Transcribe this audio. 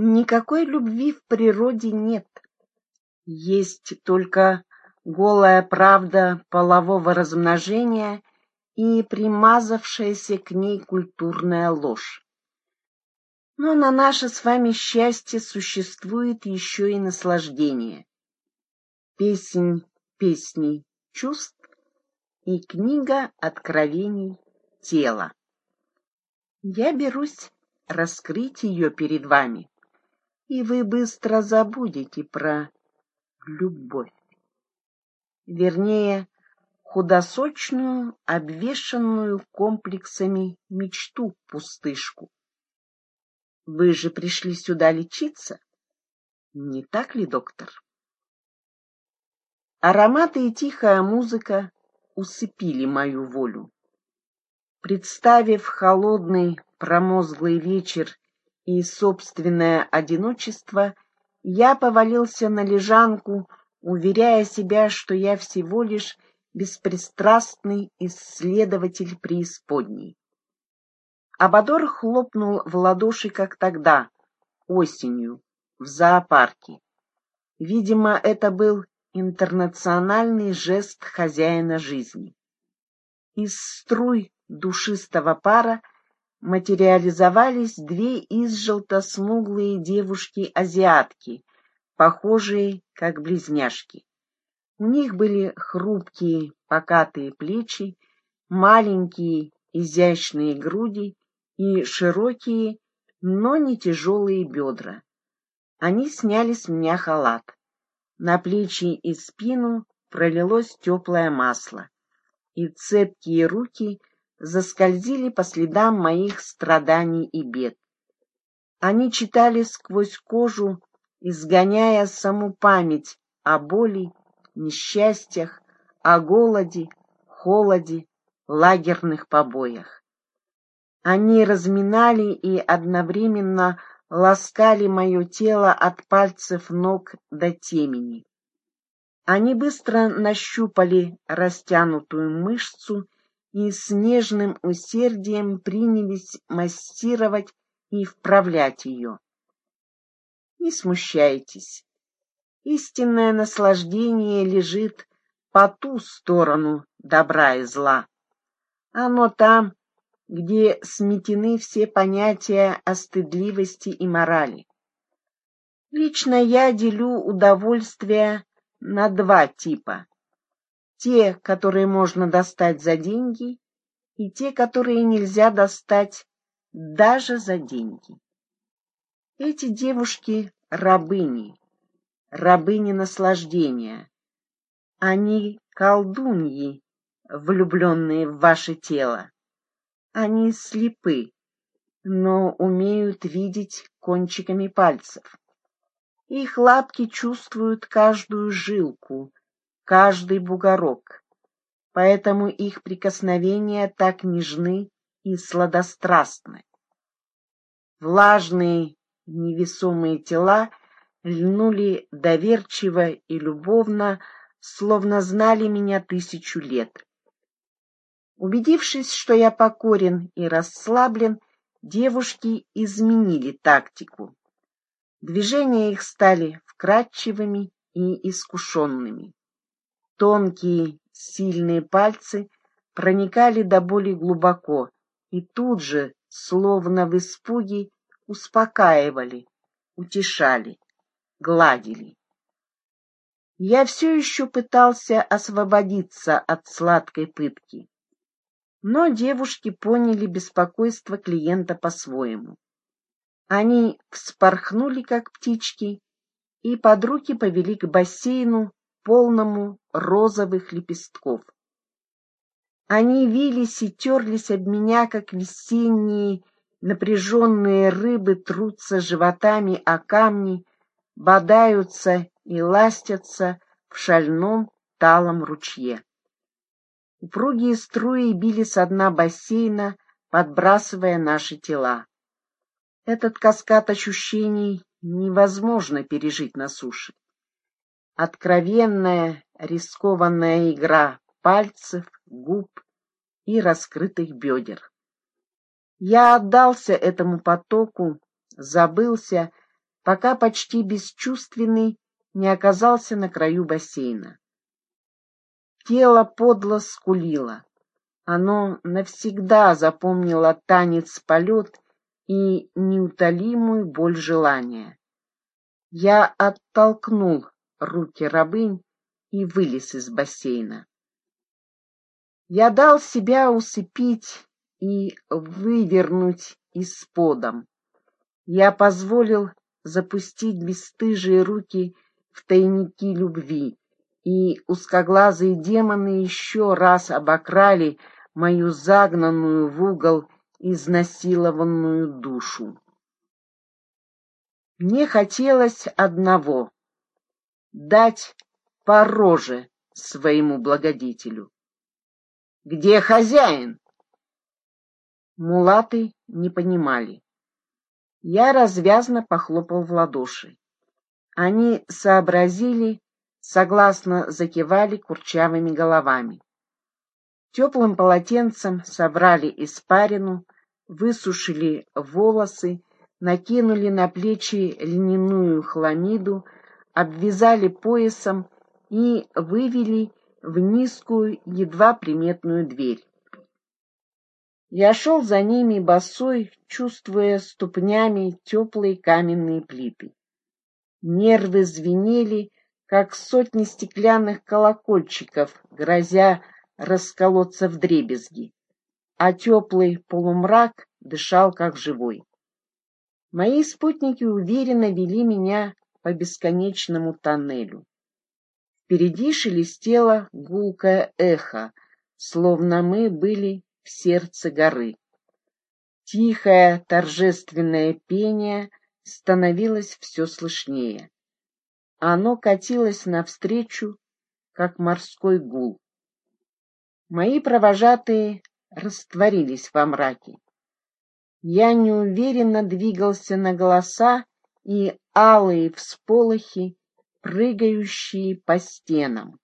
Никакой любви в природе нет. Есть только голая правда полового размножения и примазавшаяся к ней культурная ложь. Но на наше с вами счастье существует еще и наслаждение. Песнь песней чувств и книга откровений тела. Я берусь раскрыть ее перед вами, и вы быстро забудете про любовь. Вернее, худосочную, обвешанную комплексами мечту-пустышку. Вы же пришли сюда лечиться, не так ли, доктор? Ароматы и тихая музыка усыпили мою волю. Представив холодный промозглый вечер и собственное одиночество, я повалился на лежанку, уверяя себя, что я всего лишь беспристрастный исследователь преисподней. Абадор хлопнул в ладоши, как тогда, осенью, в зоопарке. Видимо, это был интернациональный жест хозяина жизни. Из струй душистого пара материализовались две изжелто-смуглые девушки-азиатки, похожие как близняшки. У них были хрупкие покатые плечи, маленькие изящные груди и широкие, но не тяжелые бедра. Они сняли с меня халат. На плечи и спину пролилось теплое масло, и цепкие руки заскользили по следам моих страданий и бед. Они читали сквозь кожу, изгоняя саму память о боли, несчастьях, о голоде, холоде, лагерных побоях. Они разминали и одновременно ласкали мое тело от пальцев ног до темени. Они быстро нащупали растянутую мышцу и с нежным усердием принялись массировать и вправлять ее. Не смущайтесь. Истинное наслаждение лежит по ту сторону добра и зла. Оно там, где сметены все понятия о стыдливости и морали. Лично я делю удовольствие на два типа те, которые можно достать за деньги, и те, которые нельзя достать даже за деньги. Эти девушки — рабыни, рабыни наслаждения. Они колдуньи, влюбленные в ваше тело. Они слепы, но умеют видеть кончиками пальцев. Их лапки чувствуют каждую жилку, каждый бугорок, поэтому их прикосновения так нежны и сладострастны. Влажные, невесомые тела льнули доверчиво и любовно, словно знали меня тысячу лет. Убедившись, что я покорен и расслаблен, девушки изменили тактику. Движения их стали вкрадчивыми и искушенными. Тонкие, сильные пальцы проникали до боли глубоко и тут же, словно в испуге, успокаивали, утешали, гладили. Я все еще пытался освободиться от сладкой пытки, но девушки поняли беспокойство клиента по-своему. Они вспорхнули, как птички, и под руки повели к бассейну, полному розовых лепестков. Они вились и терлись об меня, как весенние напряженные рыбы трутся животами о камни, бодаются и ластятся в шальном талом ручье. Упругие струи били с дна бассейна, подбрасывая наши тела. Этот каскад ощущений невозможно пережить на суше. Откровенная, рискованная игра пальцев, губ и раскрытых бедер. Я отдался этому потоку, забылся, пока почти бесчувственный не оказался на краю бассейна. Тело подло скулило. Оно навсегда запомнило танец-полет и неутолимую боль желания. Я оттолкнул руки рабынь и вылез из бассейна. Я дал себя усыпить и вывернуть из-подом. Я позволил запустить бесстыжие руки в тайники любви, и узкоглазые демоны еще раз обокрали мою загнанную в угол изнасилованную душу. Мне хотелось одного — дать по роже своему благодетелю. «Где хозяин?» Мулаты не понимали. Я развязно похлопал в ладоши. Они сообразили, согласно закивали курчавыми головами. Теплым полотенцем собрали испарину, высушили волосы, накинули на плечи льняную хламиду, обвязали поясом и вывели в низкую, едва приметную дверь. Я шел за ними босой, чувствуя ступнями теплые каменные плиты. Нервы звенели, как сотни стеклянных колокольчиков, грозя расколоться в дребезги, а теплый полумрак дышал как живой. Мои спутники уверенно вели меня по бесконечному тоннелю. Впереди шелестело гулкое эхо, словно мы были в сердце горы. Тихое торжественное пение становилось все слышнее. Оно катилось навстречу, как морской гул. Мои провожатые растворились во мраке. Я неуверенно двигался на голоса и алые всполохи, прыгающие по стенам.